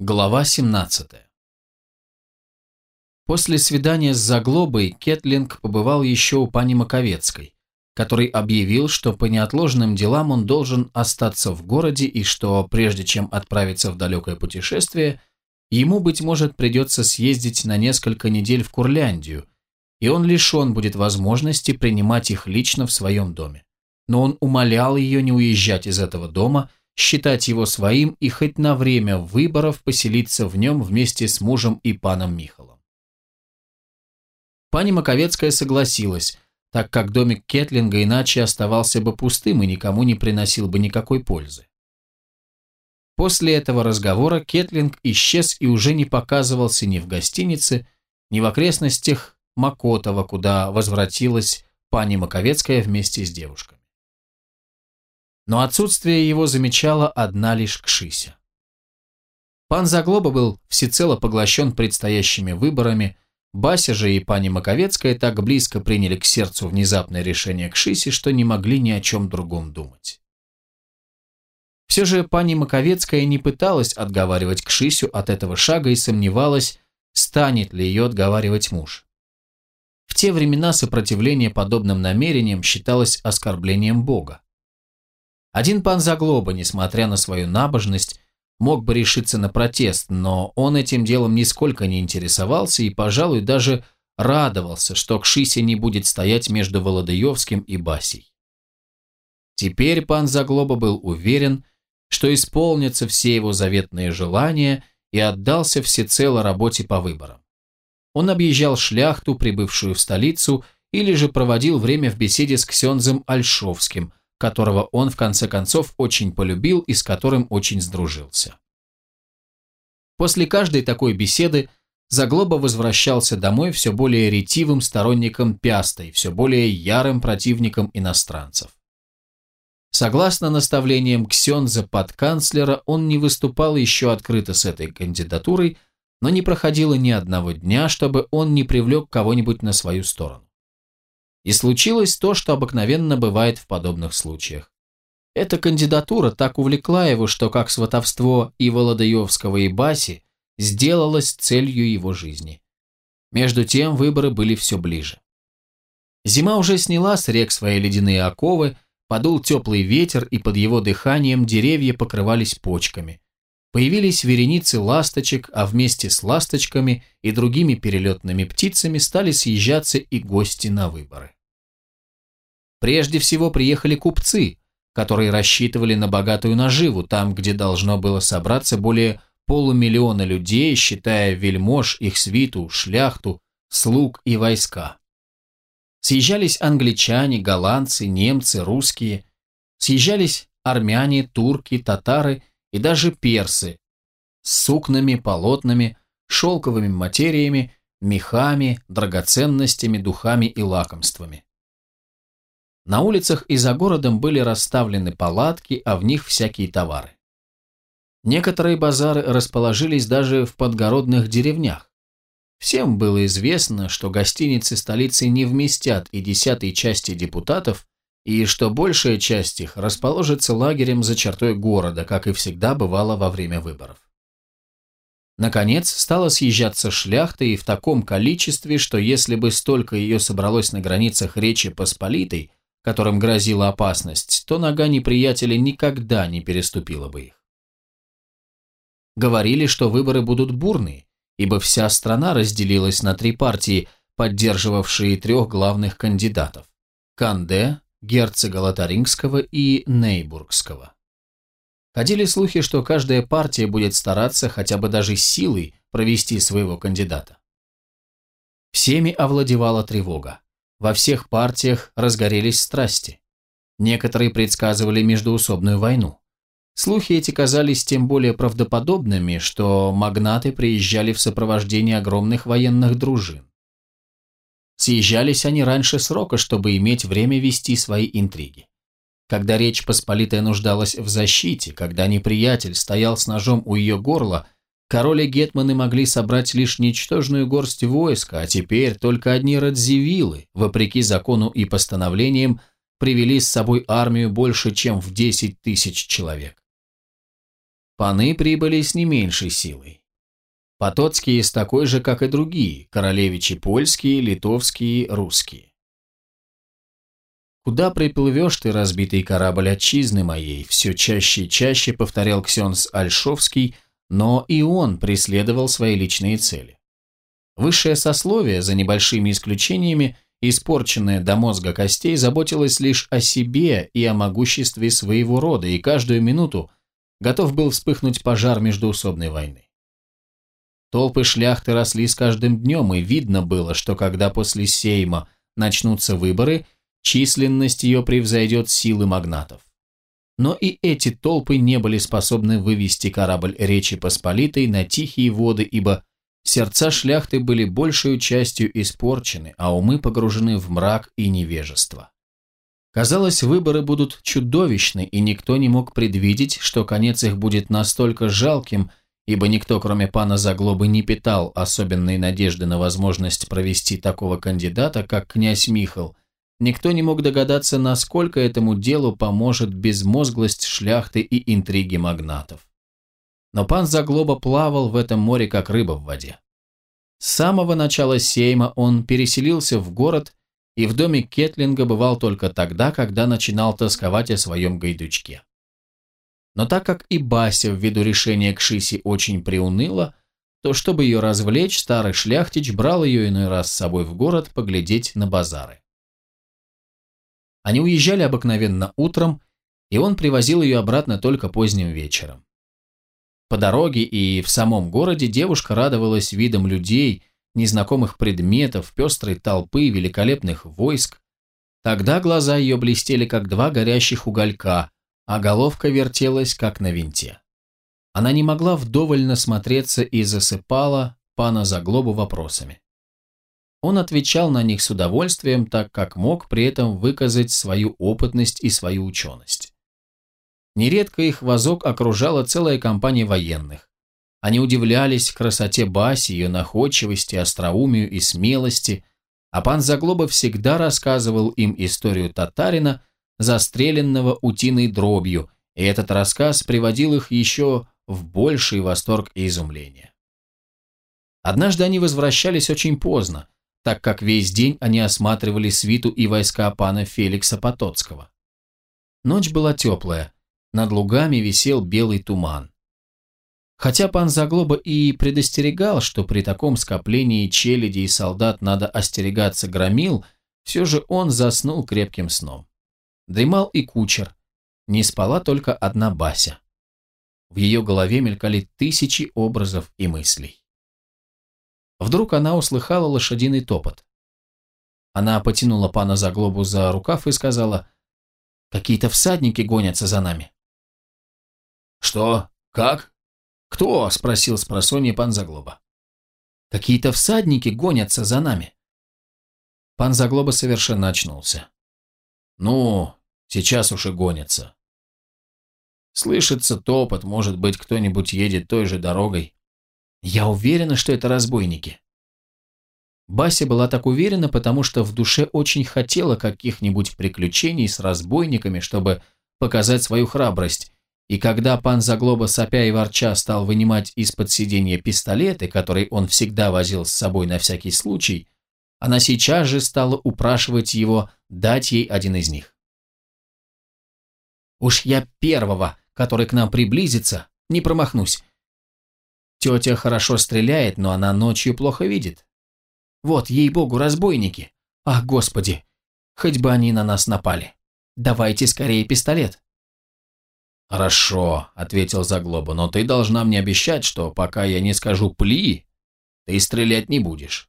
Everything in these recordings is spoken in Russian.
Глава 17 После свидания с Заглобой Кетлинг побывал еще у пани Маковецкой, который объявил, что по неотложным делам он должен остаться в городе и что, прежде чем отправиться в далекое путешествие, ему, быть может, придется съездить на несколько недель в Курляндию, и он лишен будет возможности принимать их лично в своем доме. Но он умолял ее не уезжать из этого дома – считать его своим и хоть на время выборов поселиться в нем вместе с мужем и паном Михалом. Пани Маковецкая согласилась, так как домик Кетлинга иначе оставался бы пустым и никому не приносил бы никакой пользы. После этого разговора Кетлинг исчез и уже не показывался ни в гостинице, ни в окрестностях Макотова, куда возвратилась пани Маковецкая вместе с девушкой но отсутствие его замечала одна лишь Кшися. Пан Заглоба был всецело поглощен предстоящими выборами, Бася же и пани Маковецкая так близко приняли к сердцу внезапное решение Кшиси, что не могли ни о чем другом думать. Все же пани Маковецкая не пыталась отговаривать Кшисю от этого шага и сомневалась, станет ли ее отговаривать муж. В те времена сопротивление подобным намерениям считалось оскорблением Бога. Один пан Заглоба, несмотря на свою набожность, мог бы решиться на протест, но он этим делом нисколько не интересовался и, пожалуй, даже радовался, что Кшися не будет стоять между Володаевским и Басей. Теперь пан Заглоба был уверен, что исполнятся все его заветные желания и отдался всецело работе по выборам. Он объезжал шляхту, прибывшую в столицу, или же проводил время в беседе с Ксензом Альшовским, которого он в конце концов очень полюбил и с которым очень сдружился. После каждой такой беседы Заглоба возвращался домой все более ретивым сторонником Пяста и все более ярым противником иностранцев. Согласно наставлениям Ксенза подканцлера, он не выступал еще открыто с этой кандидатурой, но не проходило ни одного дня, чтобы он не привлек кого-нибудь на свою сторону. И случилось то, что обыкновенно бывает в подобных случаях. Эта кандидатура так увлекла его, что как сватовство и Володаевского, и Баси сделалось целью его жизни. Между тем выборы были все ближе. Зима уже сняла с рек свои ледяные оковы, подул теплый ветер, и под его дыханием деревья покрывались почками. Появились вереницы ласточек, а вместе с ласточками и другими перелетными птицами стали съезжаться и гости на выборы. Прежде всего приехали купцы, которые рассчитывали на богатую наживу там, где должно было собраться более полумиллиона людей, считая вельмож, их свиту, шляхту, слуг и войска. Съезжались англичане, голландцы, немцы, русские. Съезжались армяне, турки, татары и даже персы с сукнами, полотнами, шелковыми материями, мехами, драгоценностями, духами и лакомствами. На улицах и за городом были расставлены палатки, а в них всякие товары. Некоторые базары расположились даже в подгородных деревнях. Всем было известно, что гостиницы столицы не вместят и десятой части депутатов, и что большая часть их расположится лагерем за чертой города, как и всегда бывало во время выборов. Наконец, стала съезжаться шляхта и в таком количестве, что если бы столько ее собралось на границах Речи Посполитой, которым грозила опасность, то нога неприятеля никогда не переступила бы их. Говорили, что выборы будут бурные, ибо вся страна разделилась на три партии, поддерживавшие трех главных кандидатов – Канде, герцога Лотарингского и Нейбургского. Ходили слухи, что каждая партия будет стараться хотя бы даже силой провести своего кандидата. Всеми овладевала тревога. Во всех партиях разгорелись страсти. Некоторые предсказывали междуусобную войну. Слухи эти казались тем более правдоподобными, что магнаты приезжали в сопровождении огромных военных дружин. Съезжались они раньше срока, чтобы иметь время вести свои интриги. Когда Речь Посполитая нуждалась в защите, когда неприятель стоял с ножом у ее горла, король и гетманы могли собрать лишь ничтожную горсть войска, а теперь только одни радзивиллы, вопреки закону и постановлениям, привели с собой армию больше, чем в 10 тысяч человек. паны прибыли с не меньшей силой. Потоцкие с такой же, как и другие, королевичи польские, литовские, русские. «Куда приплывешь ты, разбитый корабль отчизны моей?» все чаще и чаще повторял Ксенс Альшовский, но и он преследовал свои личные цели. Высшее сословие, за небольшими исключениями, испорченное до мозга костей, заботилось лишь о себе и о могуществе своего рода, и каждую минуту готов был вспыхнуть пожар междуусобной войны. Толпы шляхты росли с каждым днем, и видно было, что когда после Сейма начнутся выборы, численность ее превзойдет силы магнатов. Но и эти толпы не были способны вывести корабль Речи Посполитой на тихие воды, ибо сердца шляхты были большей частью испорчены, а умы погружены в мрак и невежество. Казалось, выборы будут чудовищны, и никто не мог предвидеть, что конец их будет настолько жалким, ибо никто, кроме пана Заглобы, не питал особенной надежды на возможность провести такого кандидата, как князь Михал. Никто не мог догадаться, насколько этому делу поможет безмозглость шляхты и интриги магнатов. Но пан Заглоба плавал в этом море, как рыба в воде. С самого начала сейма он переселился в город и в доме Кетлинга бывал только тогда, когда начинал тосковать о своем гайдучке. Но так как и Бася ввиду решения к Шиси очень приуныла, то чтобы ее развлечь, старый шляхтич брал ее иной раз с собой в город поглядеть на базары. Они уезжали обыкновенно утром, и он привозил ее обратно только поздним вечером. По дороге и в самом городе девушка радовалась видам людей, незнакомых предметов, пестрой толпы, великолепных войск. Тогда глаза ее блестели, как два горящих уголька, а головка вертелась, как на винте. Она не могла вдоволь насмотреться и засыпала пана Заглобу вопросами. Он отвечал на них с удовольствием, так как мог при этом выказать свою опытность и свою ученость. Нередко их вазок окружала целая компания военных. Они удивлялись красоте Баси, ее находчивости, остроумию и смелости, а пан Заглоба всегда рассказывал им историю татарина, застреленного утиной дробью, и этот рассказ приводил их еще в больший восторг и изумление. Однажды они возвращались очень поздно, так как весь день они осматривали свиту и войска пана Феликса Потоцкого. Ночь была теплая, над лугами висел белый туман. Хотя пан Заглоба и предостерегал, что при таком скоплении челяди и солдат надо остерегаться громил, все же он заснул крепким сном. Дремал и кучер. Не спала только одна Бася. В ее голове мелькали тысячи образов и мыслей. Вдруг она услыхала лошадиный топот. Она потянула пана Заглобу за рукав и сказала, «Какие-то всадники гонятся за нами». «Что? Как? Кто?» – спросил с просонья пан Заглоба. «Какие-то всадники гонятся за нами». Пан Заглоба совершенно очнулся. «Ну, Сейчас уж и гонятся. Слышится топот, может быть, кто-нибудь едет той же дорогой. Я уверена, что это разбойники. Бася была так уверена, потому что в душе очень хотела каких-нибудь приключений с разбойниками, чтобы показать свою храбрость, и когда пан Заглоба сопя и ворча стал вынимать из-под сиденья пистолеты, которые он всегда возил с собой на всякий случай, она сейчас же стала упрашивать его дать ей один из них. Уж я первого, который к нам приблизится, не промахнусь. Тетя хорошо стреляет, но она ночью плохо видит. Вот, ей-богу, разбойники. Ах, господи, хоть бы они на нас напали. Давайте скорее пистолет. «Хорошо», — ответил Заглоба, — «но ты должна мне обещать, что пока я не скажу «пли», ты стрелять не будешь.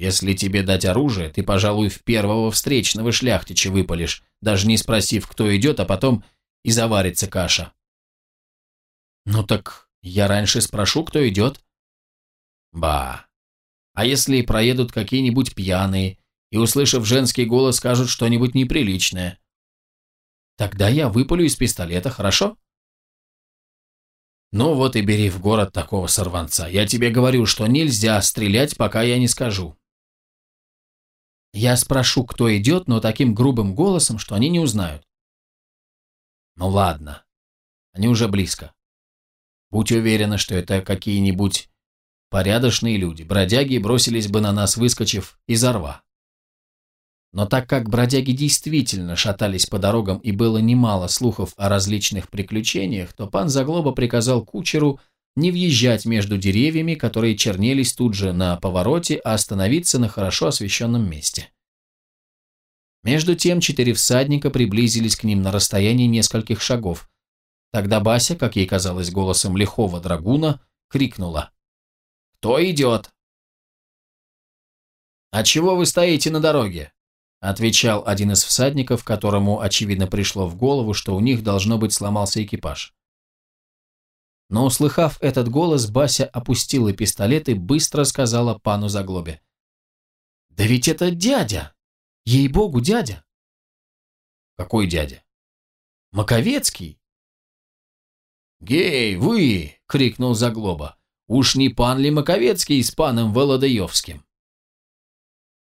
Если тебе дать оружие, ты, пожалуй, в первого встречного шляхтича выпалишь, даже не спросив, кто идет, а потом и заварится каша. Ну так я раньше спрошу, кто идет. Ба. А если проедут какие-нибудь пьяные и, услышав женский голос, скажут что-нибудь неприличное? Тогда я выпалю из пистолета, хорошо? Ну вот и бери в город такого сорванца. Я тебе говорю, что нельзя стрелять, пока я не скажу. Я спрошу, кто идет, но таким грубым голосом, что они не узнают. Ну ладно. Они уже близко. Будь уверена, что это какие-нибудь порядочные люди, бродяги бросились бы на нас, выскочив из орва. Но так как бродяги действительно шатались по дорогам и было немало слухов о различных приключениях, то пан Заглоба приказал кучеру не въезжать между деревьями, которые чернелись тут же на повороте, а остановиться на хорошо освещенном месте. Между тем четыре всадника приблизились к ним на расстоянии нескольких шагов. Тогда Бася, как ей казалось голосом лихого драгуна, крикнула. «Кто идет?» «А чего вы стоите на дороге?» отвечал один из всадников, которому, очевидно, пришло в голову, что у них, должно быть, сломался экипаж. Но, услыхав этот голос, Бася опустила пистолет и быстро сказала пану Заглобе. «Да ведь это дядя! Ей-богу, дядя!» «Какой дядя?» «Маковецкий!» «Гей, вы!» — крикнул Заглоба. «Уж не пан ли Маковецкий с паном Володаевским?»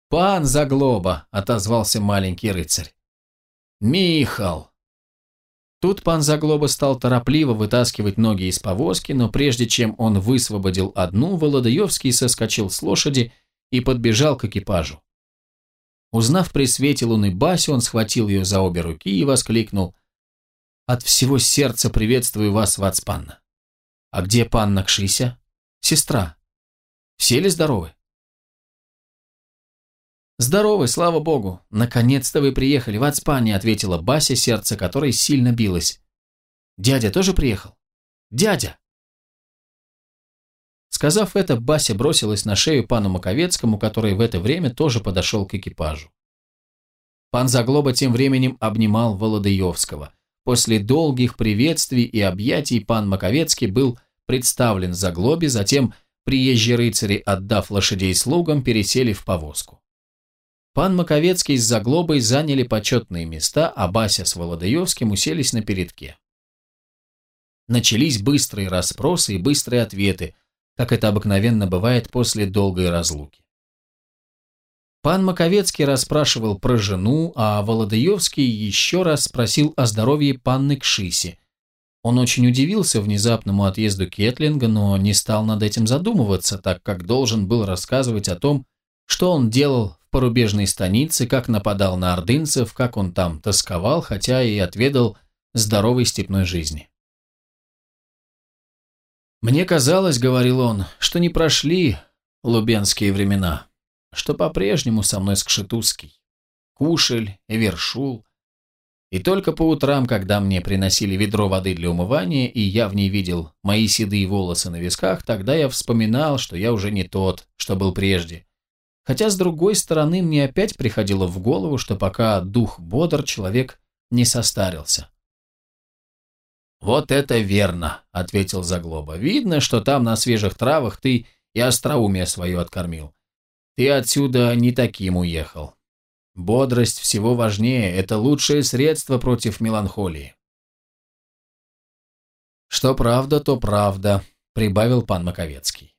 «Пан Заглоба!» — отозвался маленький рыцарь. «Михал!» Тут пан Заглоба стал торопливо вытаскивать ноги из повозки, но прежде чем он высвободил одну, Володаевский соскочил с лошади и подбежал к экипажу. Узнав при свете луны Басю, он схватил ее за обе руки и воскликнул «От всего сердца приветствую вас, Вацпанна! А где панна Кшися? Сестра? Все ли здоровы?» «Здоровы, слава богу! Наконец-то вы приехали, в Ацпане», ответила Бася, сердце которой сильно билось. «Дядя тоже приехал? Дядя!» Сказав это, Бася бросилась на шею пану Маковецкому, который в это время тоже подошел к экипажу. Пан Заглоба тем временем обнимал Володаевского. После долгих приветствий и объятий пан Маковецкий был представлен Заглобе, затем приезжие рыцари, отдав лошадей слугам, пересели в повозку. Пан Маковецкий с Заглобой заняли почетные места, а Бася с Володаевским уселись на передке. Начались быстрые расспросы и быстрые ответы, как это обыкновенно бывает после долгой разлуки. Пан Маковецкий расспрашивал про жену, а Володаевский еще раз спросил о здоровье панны Кшиси. Он очень удивился внезапному отъезду Кетлинга, но не стал над этим задумываться, так как должен был рассказывать о том, что он делал порубежной станице, как нападал на ордынцев, как он там тосковал, хотя и отведал здоровой степной жизни. «Мне казалось, — говорил он, — что не прошли лубенские времена, что по-прежнему со мной Скшетузский, Кушель Вершул, и только по утрам, когда мне приносили ведро воды для умывания, и я в ней видел мои седые волосы на висках, тогда я вспоминал, что я уже не тот, что был прежде, Хотя, с другой стороны, мне опять приходило в голову, что пока дух бодр, человек не состарился. «Вот это верно», — ответил Заглоба. «Видно, что там на свежих травах ты и остроумие свое откормил. Ты отсюда не таким уехал. Бодрость всего важнее, это лучшее средство против меланхолии». «Что правда, то правда», — прибавил пан Маковецкий.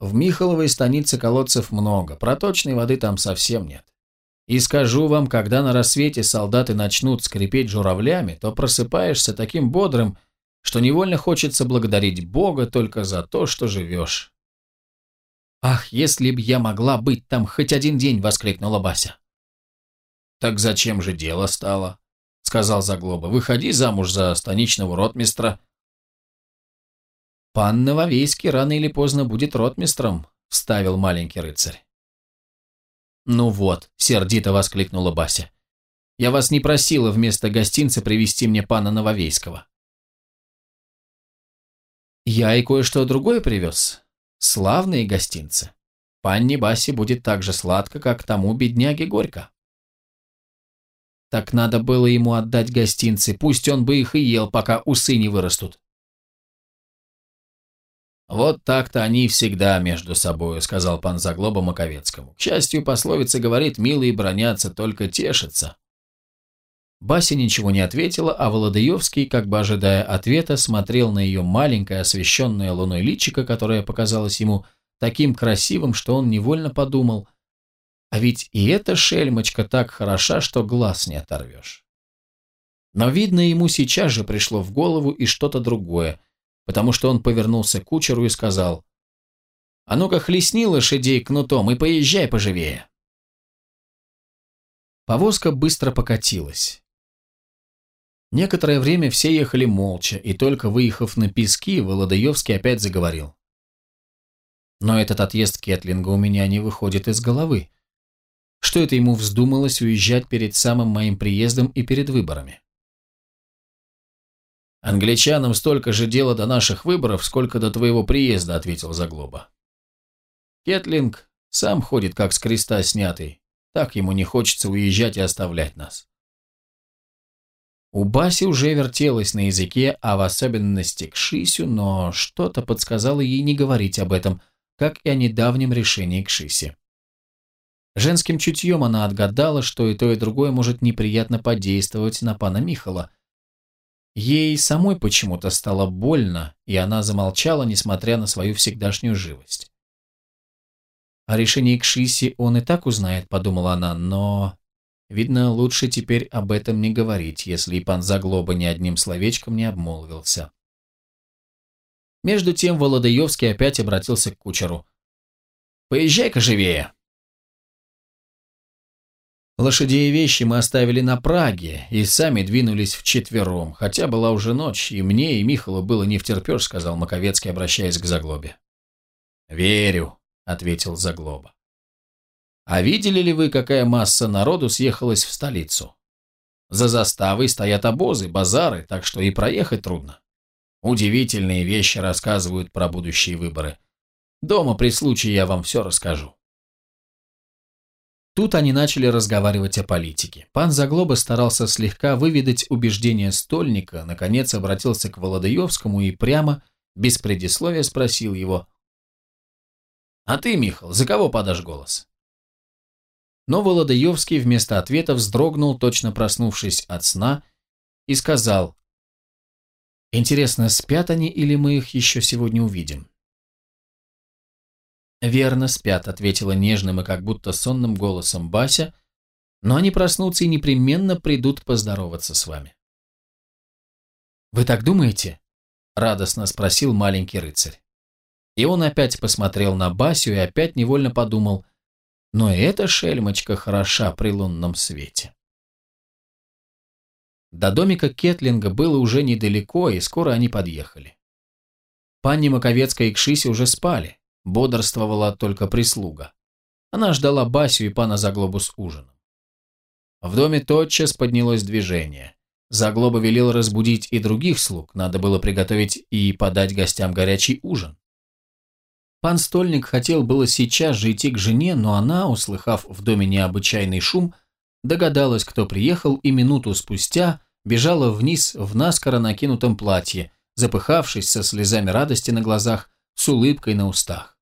В Михаловой станице колодцев много, проточной воды там совсем нет. И скажу вам, когда на рассвете солдаты начнут скрипеть журавлями, то просыпаешься таким бодрым, что невольно хочется благодарить Бога только за то, что живешь. «Ах, если б я могла быть там хоть один день!» — воскликнула Бася. «Так зачем же дело стало?» — сказал Заглоба. «Выходи замуж за станичного ротмистра, «Пан Нововейский рано или поздно будет ротмистром», — вставил маленький рыцарь. «Ну вот», — сердито воскликнула Бася. «Я вас не просила вместо гостинца привести мне пана Нововейского». «Я и кое-что другое привез. Славные гостинцы. Панне Басе будет так же сладко, как тому бедняге горько». Так надо было ему отдать гостинцы, пусть он бы их и ел, пока усы не вырастут. «Вот так-то они всегда между собой», — сказал пан Заглоба Маковецкому. «К счастью, пословица говорит, милые бронятся, только тешатся». Бася ничего не ответила, а Володаевский, как бы ожидая ответа, смотрел на ее маленькое освещенное луной личико, которое показалось ему таким красивым, что он невольно подумал, а ведь и эта шельмочка так хороша, что глаз не оторвешь. Но, видно, ему сейчас же пришло в голову и что-то другое — потому что он повернулся к кучеру и сказал «А ну-ка хлестни лошадей кнутом и поезжай поживее». Повозка быстро покатилась. Некоторое время все ехали молча, и только выехав на пески, Володаевский опять заговорил. Но этот отъезд Кетлинга у меня не выходит из головы. Что это ему вздумалось уезжать перед самым моим приездом и перед выборами? «Англичанам столько же дела до наших выборов, сколько до твоего приезда», — ответил Заглоба. «Кетлинг сам ходит как с креста снятый, так ему не хочется уезжать и оставлять нас». У Баси уже вертелось на языке, а в особенности к Шисю, но что-то подсказало ей не говорить об этом, как и о недавнем решении к Шисе. Женским чутьем она отгадала, что и то, и другое может неприятно подействовать на пана Михала. Ей самой почему-то стало больно, и она замолчала, несмотря на свою всегдашнюю живость. О решении к Шисе он и так узнает, подумала она, но Видно, лучше теперь об этом не говорить, если и пан Заглоба ни одним словечком не обмолвился. Между тем Володаевский опять обратился к кучеру. «Поезжай-ка живее!» Лошадей и вещи мы оставили на Праге и сами двинулись вчетвером, хотя была уже ночь, и мне, и Михалу было не втерпешь, сказал Маковецкий, обращаясь к Заглобе. «Верю», — ответил Заглоба. А видели ли вы, какая масса народу съехалась в столицу? За заставой стоят обозы, базары, так что и проехать трудно. Удивительные вещи рассказывают про будущие выборы. Дома при случае я вам все расскажу. Тут они начали разговаривать о политике. Пан Заглоба старался слегка выведать убеждения стольника, наконец обратился к Володаевскому и прямо, без предисловия, спросил его. «А ты, Михал, за кого подашь голос?» Но Володаевский вместо ответа вздрогнул, точно проснувшись от сна, и сказал, «Интересно, спят они или мы их еще сегодня увидим?» «Верно, спят», — ответила нежным и как будто сонным голосом Бася, «но они проснутся и непременно придут поздороваться с вами». «Вы так думаете?» — радостно спросил маленький рыцарь. И он опять посмотрел на Басю и опять невольно подумал, но эта шельмочка хороша при лунном свете. До домика Кетлинга было уже недалеко, и скоро они подъехали. Панни Маковецкая и Кшиси уже спали, бодрствовала только прислуга. Она ждала Басю и пана Заглобу с ужином. В доме тотчас поднялось движение. Заглоба велел разбудить и других слуг, надо было приготовить и подать гостям горячий ужин. Пан Стольник хотел было сейчас же идти к жене, но она, услыхав в доме необычайный шум, догадалась, кто приехал, и минуту спустя бежала вниз в наскоро накинутом платье, запыхавшись со слезами радости на глазах, с улыбкой на устах.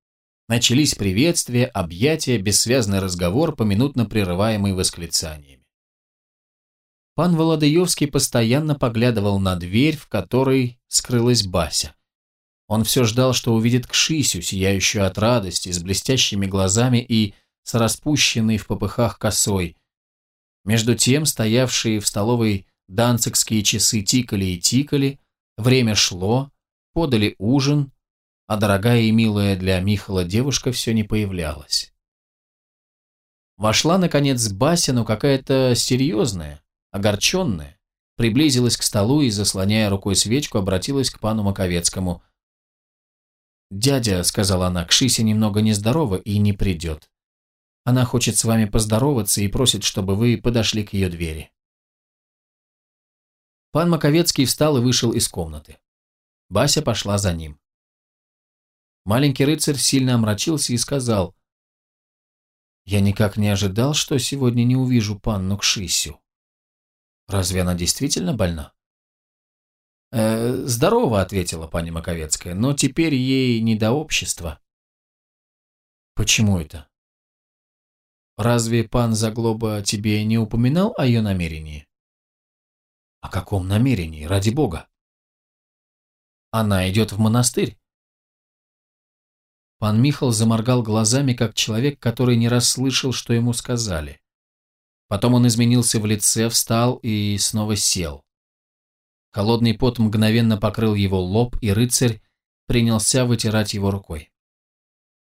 Начались приветствия, объятия, бессвязный разговор, поминутно прерываемый восклицаниями. Пан Володаевский постоянно поглядывал на дверь, в которой скрылась Бася. Он все ждал, что увидит Кшисю, сияющую от радости, с блестящими глазами и с распущенной в попыхах косой. Между тем, стоявшие в столовой данцикские часы тикали и тикали, время шло, подали ужин, а дорогая и милая для Михала девушка все не появлялась. Вошла, наконец, Бася, но какая-то серьезная, огорченная, приблизилась к столу и, заслоняя рукой свечку, обратилась к пану Маковецкому. «Дядя», — сказала она, — «Кшися немного нездорова и не придет. Она хочет с вами поздороваться и просит, чтобы вы подошли к ее двери». Пан Маковецкий встал и вышел из комнаты. Бася пошла за ним. Маленький рыцарь сильно омрачился и сказал, «Я никак не ожидал, что сегодня не увижу панну Кшисю. Разве она действительно больна?» «Э, «Здорово», — ответила пани Маковецкая, — «но теперь ей не до общества». «Почему это?» «Разве пан Заглоба тебе не упоминал о ее намерении?» «О каком намерении, ради бога?» «Она идет в монастырь». Пан Михал заморгал глазами, как человек, который не расслышал, что ему сказали. Потом он изменился в лице, встал и снова сел. Холодный пот мгновенно покрыл его лоб, и рыцарь принялся вытирать его рукой.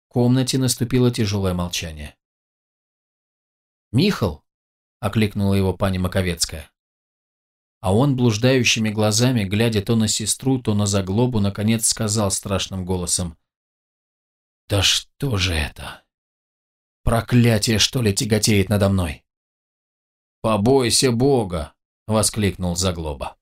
В комнате наступило тяжелое молчание. «Михал!» — окликнула его пани Маковецкая. А он, блуждающими глазами, глядя то на сестру, то на заглобу, наконец сказал страшным голосом. «Да что же это? Проклятие, что ли, тяготеет надо мной?» «Побойся Бога!» — воскликнул Заглоба.